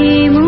Seguimos.